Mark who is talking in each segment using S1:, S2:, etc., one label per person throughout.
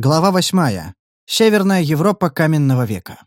S1: Глава восьмая. Северная Европа каменного века.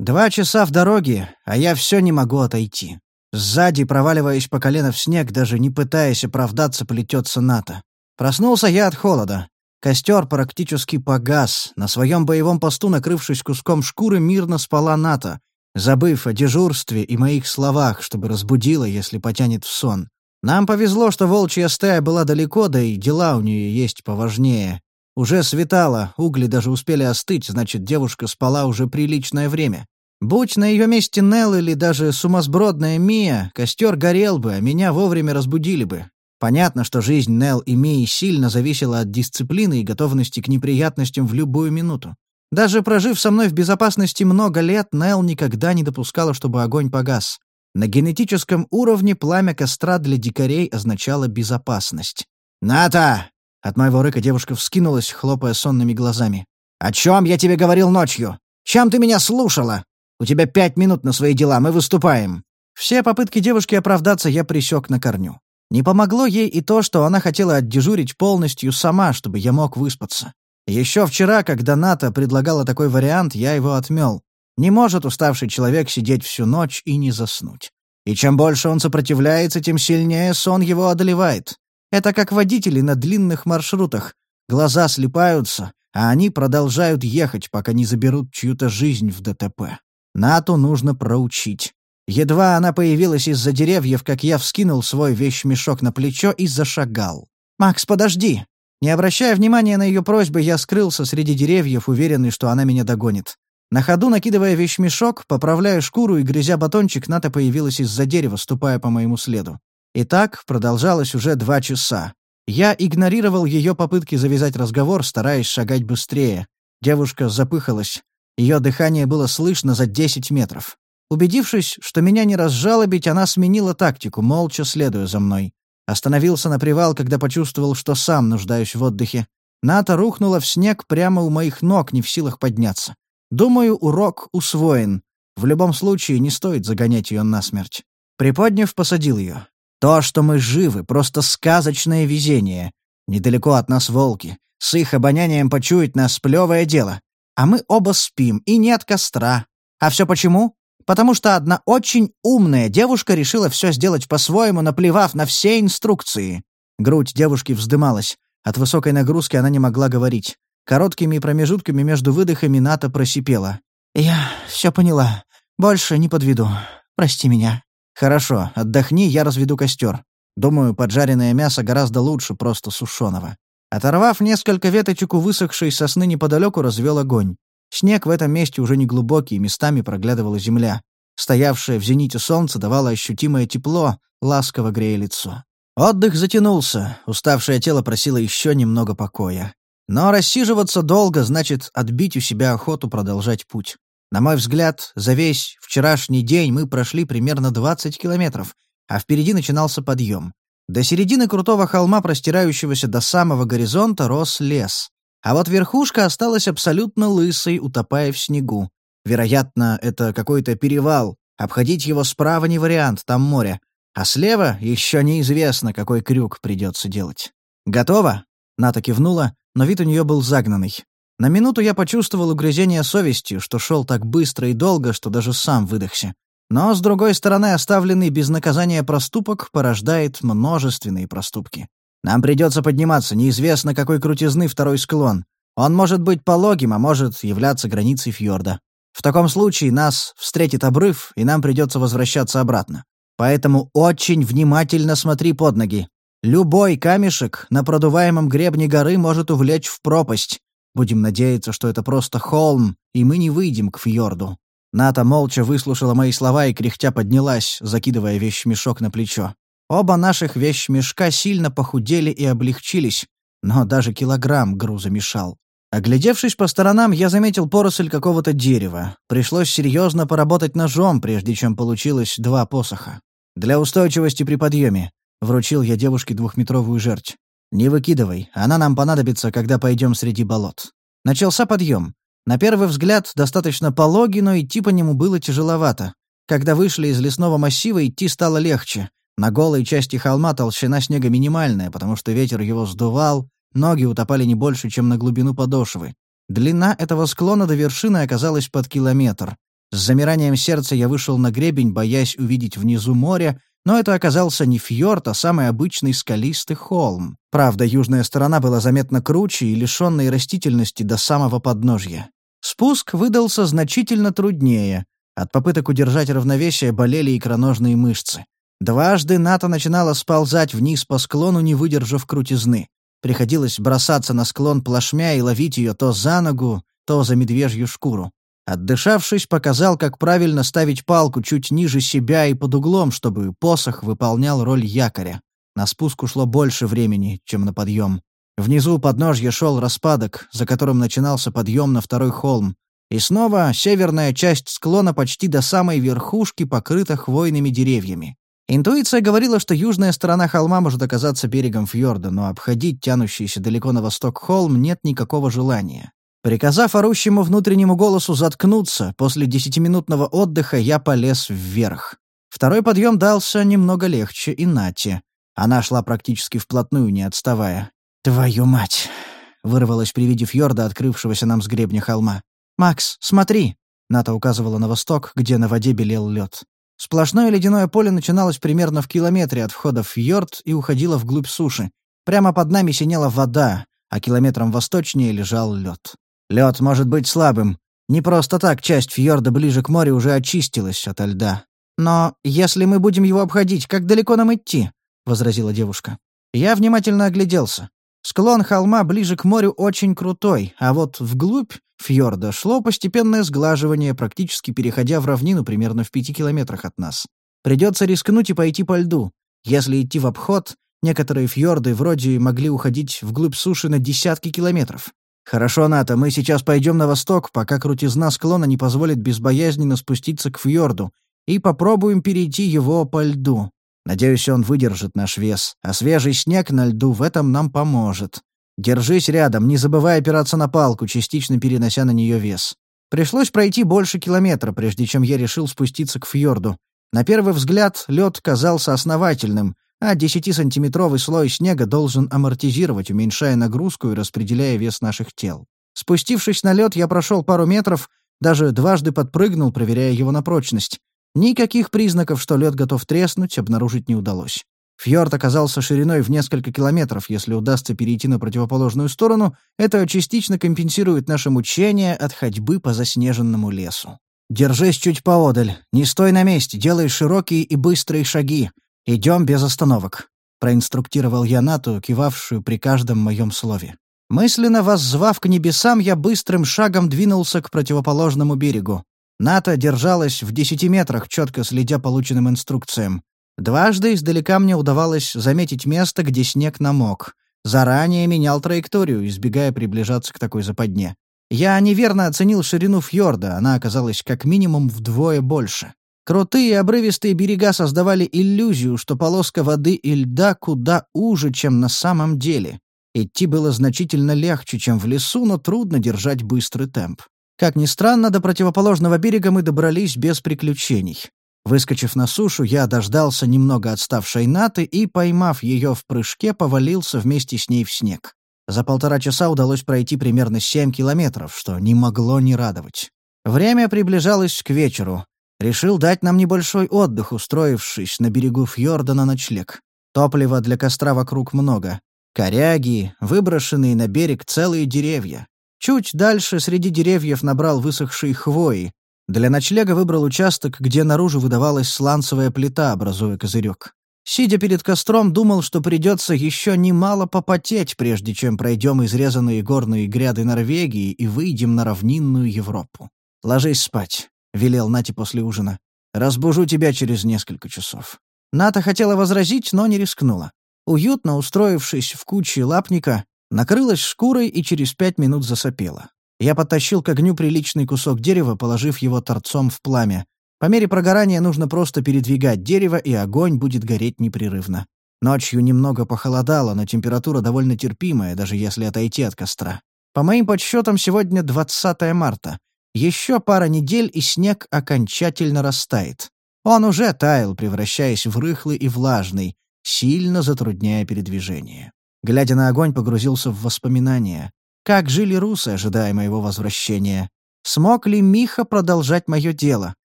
S1: Два часа в дороге, а я все не могу отойти. Сзади, проваливаясь по колено в снег, даже не пытаясь оправдаться, плетется НАТО. Проснулся я от холода. Костер практически погас. На своем боевом посту, накрывшись куском шкуры, мирно спала НАТО, забыв о дежурстве и моих словах, чтобы разбудила, если потянет в сон. Нам повезло, что волчья стая была далеко, да и дела у нее есть поважнее. Уже светало, угли даже успели остыть, значит, девушка спала уже приличное время. Будь на ее месте Нелл или даже сумасбродная Мия, костер горел бы, а меня вовремя разбудили бы. Понятно, что жизнь Нелл и Мии сильно зависела от дисциплины и готовности к неприятностям в любую минуту. Даже прожив со мной в безопасности много лет, Нелл никогда не допускала, чтобы огонь погас. На генетическом уровне пламя костра для дикарей означало безопасность. «Ната!» От моего рыка девушка вскинулась, хлопая сонными глазами. «О чем я тебе говорил ночью? Чем ты меня слушала? У тебя пять минут на свои дела, мы выступаем». Все попытки девушки оправдаться я присек на корню. Не помогло ей и то, что она хотела отдежурить полностью сама, чтобы я мог выспаться. Еще вчера, когда Ната предлагала такой вариант, я его отмел. Не может уставший человек сидеть всю ночь и не заснуть. И чем больше он сопротивляется, тем сильнее сон его одолевает. Это как водители на длинных маршрутах. Глаза слипаются, а они продолжают ехать, пока не заберут чью-то жизнь в ДТП. Нату нужно проучить. Едва она появилась из-за деревьев, как я вскинул свой вещмешок на плечо и зашагал. «Макс, подожди!» Не обращая внимания на ее просьбы, я скрылся среди деревьев, уверенный, что она меня догонит. На ходу, накидывая вещмешок, поправляя шкуру и грызя батончик, Ната появилась из-за дерева, ступая по моему следу. И так продолжалось уже два часа. Я игнорировал ее попытки завязать разговор, стараясь шагать быстрее. Девушка запыхалась. Ее дыхание было слышно за 10 метров. Убедившись, что меня не разжалобить, она сменила тактику, молча следуя за мной. Остановился на привал, когда почувствовал, что сам нуждаюсь в отдыхе. Ната рухнула в снег прямо у моих ног, не в силах подняться. Думаю, урок усвоен. В любом случае, не стоит загонять ее насмерть. Приподняв, посадил ее. То, что мы живы, просто сказочное везение. Недалеко от нас волки. С их обонянием почуять нас плевое дело. А мы оба спим, и нет костра. А все почему? Потому что одна очень умная девушка решила все сделать по-своему, наплевав на все инструкции. Грудь девушки вздымалась. От высокой нагрузки она не могла говорить. Короткими промежутками между выдохами Ната просипела. «Я все поняла. Больше не подведу. Прости меня». «Хорошо, отдохни, я разведу костер. Думаю, поджаренное мясо гораздо лучше просто сушеного». Оторвав несколько веточек у высохшей сосны неподалеку, развел огонь. Снег в этом месте уже не глубокий, местами проглядывала земля. Стоявшее в зените солнце давало ощутимое тепло, ласково грея лицо. Отдых затянулся, уставшее тело просило еще немного покоя. Но рассиживаться долго значит отбить у себя охоту продолжать путь. На мой взгляд, за весь вчерашний день мы прошли примерно 20 километров, а впереди начинался подъем. До середины крутого холма, простирающегося до самого горизонта, рос лес. А вот верхушка осталась абсолютно лысой, утопая в снегу. Вероятно, это какой-то перевал. Обходить его справа не вариант, там море. А слева еще неизвестно, какой крюк придется делать. «Готово?» — Ната кивнула, но вид у нее был загнанный. На минуту я почувствовал угрызение совести, что шел так быстро и долго, что даже сам выдохся. Но, с другой стороны, оставленный без наказания проступок порождает множественные проступки. Нам придется подниматься, неизвестно, какой крутизны второй склон. Он может быть пологим, а может являться границей фьорда. В таком случае нас встретит обрыв, и нам придется возвращаться обратно. Поэтому очень внимательно смотри под ноги. Любой камешек на продуваемом гребне горы может увлечь в пропасть, Будем надеяться, что это просто холм, и мы не выйдем к фьорду». Ната молча выслушала мои слова и кряхтя поднялась, закидывая вещмешок на плечо. Оба наших вещмешка сильно похудели и облегчились, но даже килограмм груза мешал. Оглядевшись по сторонам, я заметил поросль какого-то дерева. Пришлось серьезно поработать ножом, прежде чем получилось два посоха. Для устойчивости при подъеме. Вручил я девушке двухметровую жерть. «Не выкидывай, она нам понадобится, когда пойдем среди болот». Начался подъем. На первый взгляд достаточно пологий, но идти по нему было тяжеловато. Когда вышли из лесного массива, идти стало легче. На голой части холма толщина снега минимальная, потому что ветер его сдувал, ноги утопали не больше, чем на глубину подошвы. Длина этого склона до вершины оказалась под километр. С замиранием сердца я вышел на гребень, боясь увидеть внизу море, но это оказался не фьорд, а самый обычный скалистый холм. Правда, южная сторона была заметно круче и лишенной растительности до самого подножья. Спуск выдался значительно труднее. От попыток удержать равновесие болели икроножные мышцы. Дважды НАТО начинала сползать вниз по склону, не выдержав крутизны. Приходилось бросаться на склон плашмя и ловить ее то за ногу, то за медвежью шкуру. Отдышавшись, показал, как правильно ставить палку чуть ниже себя и под углом, чтобы посох выполнял роль якоря. На спуск ушло больше времени, чем на подъем. Внизу у подножья шел распадок, за которым начинался подъем на второй холм. И снова северная часть склона почти до самой верхушки покрыта хвойными деревьями. Интуиция говорила, что южная сторона холма может оказаться берегом фьорда, но обходить тянущийся далеко на восток холм нет никакого желания. Приказав орущему внутреннему голосу заткнуться, после десятиминутного отдыха я полез вверх. Второй подъем дался немного легче и Нате. Она шла практически вплотную, не отставая. «Твою мать!» — вырвалась при виде фьорда, открывшегося нам с гребня холма. «Макс, смотри!» — Ната указывала на восток, где на воде белел лед. Сплошное ледяное поле начиналось примерно в километре от входа в фьорд и уходило вглубь суши. Прямо под нами синела вода, а километром восточнее лежал лед. Лед может быть слабым. Не просто так часть фьорда ближе к морю уже очистилась ото льда. Но если мы будем его обходить, как далеко нам идти? возразила девушка. Я внимательно огляделся. Склон холма ближе к морю очень крутой, а вот вглубь фьорда шло постепенное сглаживание, практически переходя в равнину примерно в пяти километрах от нас. Придется рискнуть и пойти по льду. Если идти в обход, некоторые фьорды вроде могли уходить вглубь суши на десятки километров. «Хорошо, Ната, мы сейчас пойдем на восток, пока крутизна склона не позволит безбоязненно спуститься к фьорду, и попробуем перейти его по льду. Надеюсь, он выдержит наш вес, а свежий снег на льду в этом нам поможет. Держись рядом, не забывай опираться на палку, частично перенося на нее вес. Пришлось пройти больше километра, прежде чем я решил спуститься к фьорду. На первый взгляд лед казался основательным, а 10-сантиметровый слой снега должен амортизировать, уменьшая нагрузку и распределяя вес наших тел. Спустившись на лед, я прошел пару метров, даже дважды подпрыгнул, проверяя его на прочность. Никаких признаков, что лед готов треснуть, обнаружить не удалось. Фьорд оказался шириной в несколько километров. Если удастся перейти на противоположную сторону, это частично компенсирует наше мучение от ходьбы по заснеженному лесу. «Держись чуть поодаль. Не стой на месте. Делай широкие и быстрые шаги. «Идем без остановок», — проинструктировал я Нату, кивавшую при каждом моем слове. Мысленно воззвав к небесам, я быстрым шагом двинулся к противоположному берегу. Ната держалась в десяти метрах, четко следя полученным инструкциям. Дважды издалека мне удавалось заметить место, где снег намок. Заранее менял траекторию, избегая приближаться к такой западне. Я неверно оценил ширину фьорда, она оказалась как минимум вдвое больше. Крутые обрывистые берега создавали иллюзию, что полоска воды и льда куда уже, чем на самом деле. Идти было значительно легче, чем в лесу, но трудно держать быстрый темп. Как ни странно, до противоположного берега мы добрались без приключений. Выскочив на сушу, я дождался немного отставшей Наты и, поймав ее в прыжке, повалился вместе с ней в снег. За полтора часа удалось пройти примерно семь километров, что не могло не радовать. Время приближалось к вечеру. Решил дать нам небольшой отдых, устроившись на берегу фьорда на ночлег. Топлива для костра вокруг много. Коряги, выброшенные на берег целые деревья. Чуть дальше среди деревьев набрал высохшие хвои. Для ночлега выбрал участок, где наружу выдавалась сланцевая плита, образуя козырек. Сидя перед костром, думал, что придется еще немало попотеть, прежде чем пройдем изрезанные горные гряды Норвегии и выйдем на равнинную Европу. Ложись спать велел Нате после ужина. «Разбужу тебя через несколько часов». Ната хотела возразить, но не рискнула. Уютно устроившись в куче лапника, накрылась шкурой и через пять минут засопела. Я подтащил к огню приличный кусок дерева, положив его торцом в пламя. По мере прогорания нужно просто передвигать дерево, и огонь будет гореть непрерывно. Ночью немного похолодало, но температура довольно терпимая, даже если отойти от костра. По моим подсчетам, сегодня 20 марта. Еще пара недель, и снег окончательно растает. Он уже таял, превращаясь в рыхлый и влажный, сильно затрудняя передвижение. Глядя на огонь, погрузился в воспоминания. Как жили русы, ожидая моего возвращения? Смог ли Миха продолжать мое дело?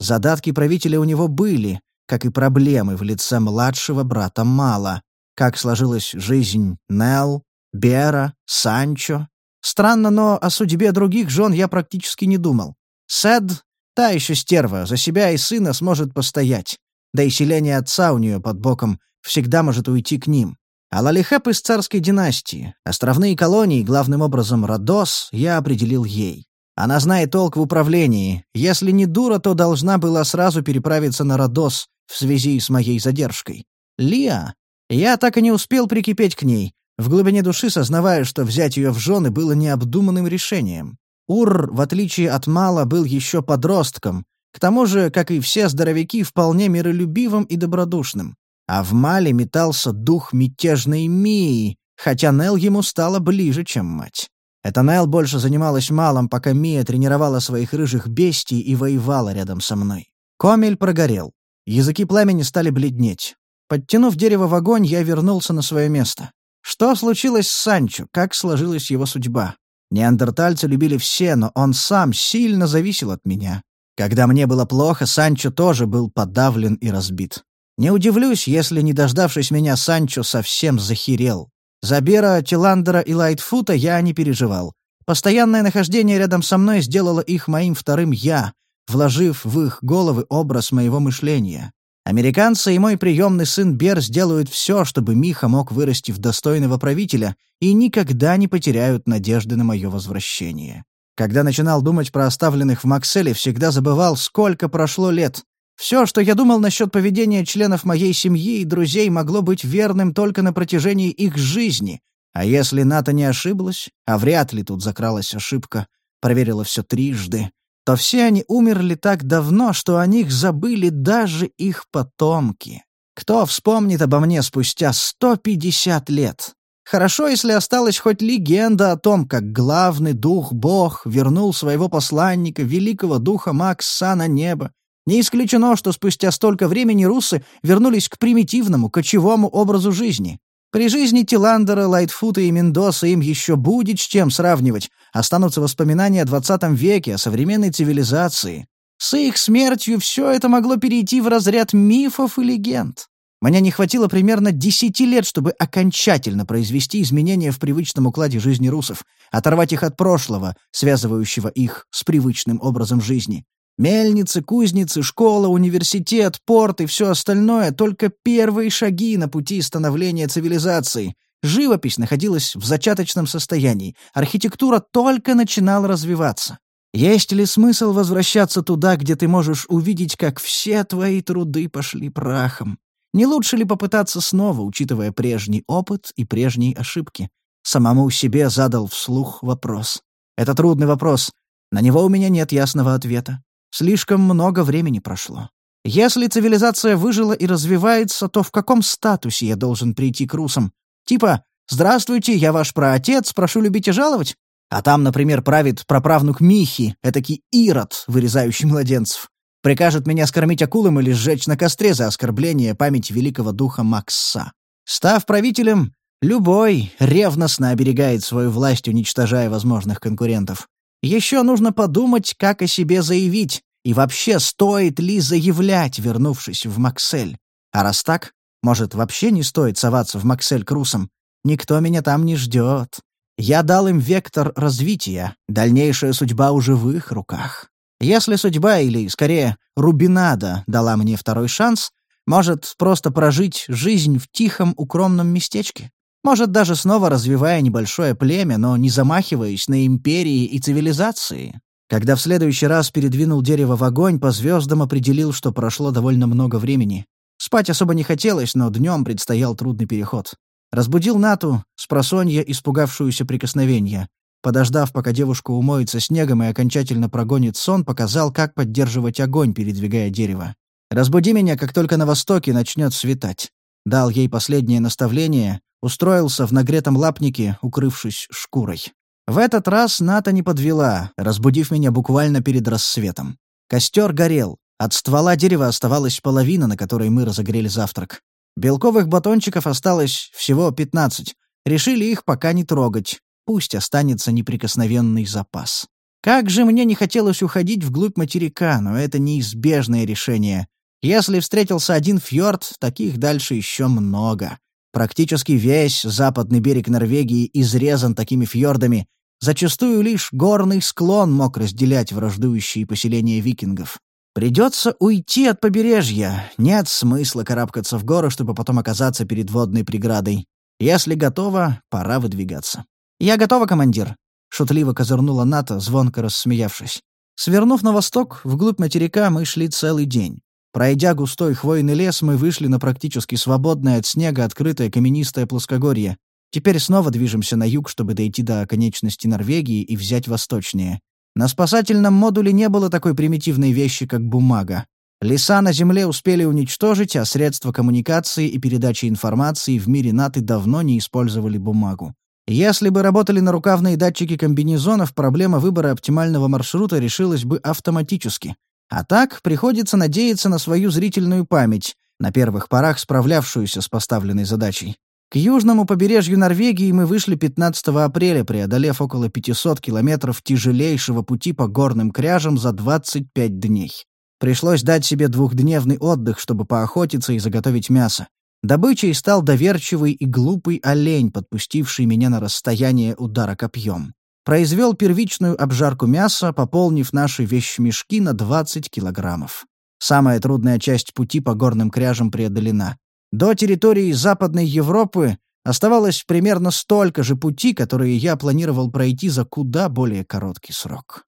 S1: Задатки правителя у него были, как и проблемы в лице младшего брата Мала. Как сложилась жизнь Нел, Бера, Санчо. Странно, но о судьбе других жен я практически не думал. Сед, та еще стерва, за себя и сына сможет постоять. Да и селение отца у нее под боком всегда может уйти к ним. А Лалихеп из царской династии, островные колонии, главным образом Родос, я определил ей. Она знает толк в управлении. Если не дура, то должна была сразу переправиться на Родос в связи с моей задержкой. Лиа. Я так и не успел прикипеть к ней, в глубине души сознавая, что взять ее в жены было необдуманным решением. Ур, в отличие от Мала, был еще подростком, к тому же, как и все здоровяки, вполне миролюбивым и добродушным. А в Мале метался дух мятежной Мии, хотя Нел ему стала ближе, чем мать. Эта Нел больше занималась малом, пока Мия тренировала своих рыжих бестий и воевала рядом со мной. Комель прогорел. Языки пламени стали бледнеть. Подтянув дерево в огонь, я вернулся на свое место. Что случилось с Санчо? Как сложилась его судьба? Неандертальцы любили все, но он сам сильно зависел от меня. Когда мне было плохо, Санчо тоже был подавлен и разбит. Не удивлюсь, если, не дождавшись меня, Санчо совсем захерел. За Бера, Тиландера и Лайтфута я не переживал. Постоянное нахождение рядом со мной сделало их моим вторым «я», вложив в их головы образ моего мышления. Американцы и мой приемный сын Бер сделают все, чтобы Миха мог вырасти в достойного правителя и никогда не потеряют надежды на мое возвращение. Когда начинал думать про оставленных в Макселе, всегда забывал, сколько прошло лет. Все, что я думал насчет поведения членов моей семьи и друзей, могло быть верным только на протяжении их жизни. А если Ната не ошиблась, а вряд ли тут закралась ошибка, проверила все трижды, то все они умерли так давно, что о них забыли даже их потомки. Кто вспомнит обо мне спустя 150 лет? Хорошо, если осталась хоть легенда о том, как главный дух-бог вернул своего посланника, великого духа Макса на небо, не исключено, что спустя столько времени русы вернулись к примитивному, кочевому образу жизни. При жизни Тиландера, Лайтфута и Мендоса им еще будет с чем сравнивать. Останутся воспоминания о двадцатом веке, о современной цивилизации. С их смертью все это могло перейти в разряд мифов и легенд. Мне не хватило примерно десяти лет, чтобы окончательно произвести изменения в привычном укладе жизни русов, оторвать их от прошлого, связывающего их с привычным образом жизни. Мельницы, кузницы, школа, университет, порт и все остальное — только первые шаги на пути становления цивилизации. Живопись находилась в зачаточном состоянии, архитектура только начинала развиваться. Есть ли смысл возвращаться туда, где ты можешь увидеть, как все твои труды пошли прахом? Не лучше ли попытаться снова, учитывая прежний опыт и прежние ошибки? Самому себе задал вслух вопрос. Это трудный вопрос. На него у меня нет ясного ответа. Слишком много времени прошло. Если цивилизация выжила и развивается, то в каком статусе я должен прийти к русам? Типа «Здравствуйте, я ваш праотец, прошу любить и жаловать?» А там, например, правит праправнук Михи, этакий Ирод, вырезающий младенцев. Прикажет меня скормить акулам или сжечь на костре за оскорбление памяти великого духа Макса. Став правителем, любой ревностно оберегает свою власть, уничтожая возможных конкурентов. Еще нужно подумать, как о себе заявить, и вообще, стоит ли заявлять, вернувшись в Максель? А раз так, может, вообще не стоит соваться в Максель к русам? Никто меня там не ждет. Я дал им вектор развития, дальнейшая судьба уже в их руках. Если судьба, или, скорее, Рубинада дала мне второй шанс, может, просто прожить жизнь в тихом, укромном местечке? Может, даже снова развивая небольшое племя, но не замахиваясь на империи и цивилизации? Когда в следующий раз передвинул дерево в огонь, по звездам определил, что прошло довольно много времени. Спать особо не хотелось, но днем предстоял трудный переход. Разбудил Нату, с просонья испугавшуюся прикосновения. Подождав, пока девушка умоется снегом и окончательно прогонит сон, показал, как поддерживать огонь, передвигая дерево. «Разбуди меня, как только на востоке начнет светать». Дал ей последнее наставление, устроился в нагретом лапнике, укрывшись шкурой. В этот раз Ната не подвела, разбудив меня буквально перед рассветом. Костер горел. От ствола дерева оставалась половина, на которой мы разогрели завтрак. Белковых батончиков осталось всего 15, решили их пока не трогать, пусть останется неприкосновенный запас. Как же мне не хотелось уходить вглубь материка, но это неизбежное решение. Если встретился один фьорд, таких дальше еще много. Практически весь западный берег Норвегии изрезан такими фьордами, Зачастую лишь горный склон мог разделять враждующие поселения викингов. Придется уйти от побережья. Нет смысла карабкаться в горы, чтобы потом оказаться перед водной преградой. Если готово, пора выдвигаться. «Я готова, командир», — шутливо козырнула Ната, звонко рассмеявшись. Свернув на восток, вглубь материка мы шли целый день. Пройдя густой хвойный лес, мы вышли на практически свободное от снега открытое каменистое плоскогорье. Теперь снова движемся на юг, чтобы дойти до оконечности Норвегии и взять восточнее. На спасательном модуле не было такой примитивной вещи, как бумага. Леса на Земле успели уничтожить, а средства коммуникации и передачи информации в мире НАТО давно не использовали бумагу. Если бы работали нарукавные датчики комбинезонов, проблема выбора оптимального маршрута решилась бы автоматически. А так приходится надеяться на свою зрительную память, на первых порах справлявшуюся с поставленной задачей. К южному побережью Норвегии мы вышли 15 апреля, преодолев около 500 километров тяжелейшего пути по горным кряжам за 25 дней. Пришлось дать себе двухдневный отдых, чтобы поохотиться и заготовить мясо. Добычей стал доверчивый и глупый олень, подпустивший меня на расстояние удара копьем. Произвел первичную обжарку мяса, пополнив наши вещмешки на 20 килограммов. Самая трудная часть пути по горным кряжам преодолена. До территории Западной Европы оставалось примерно столько же пути, которые я планировал пройти за куда более короткий срок.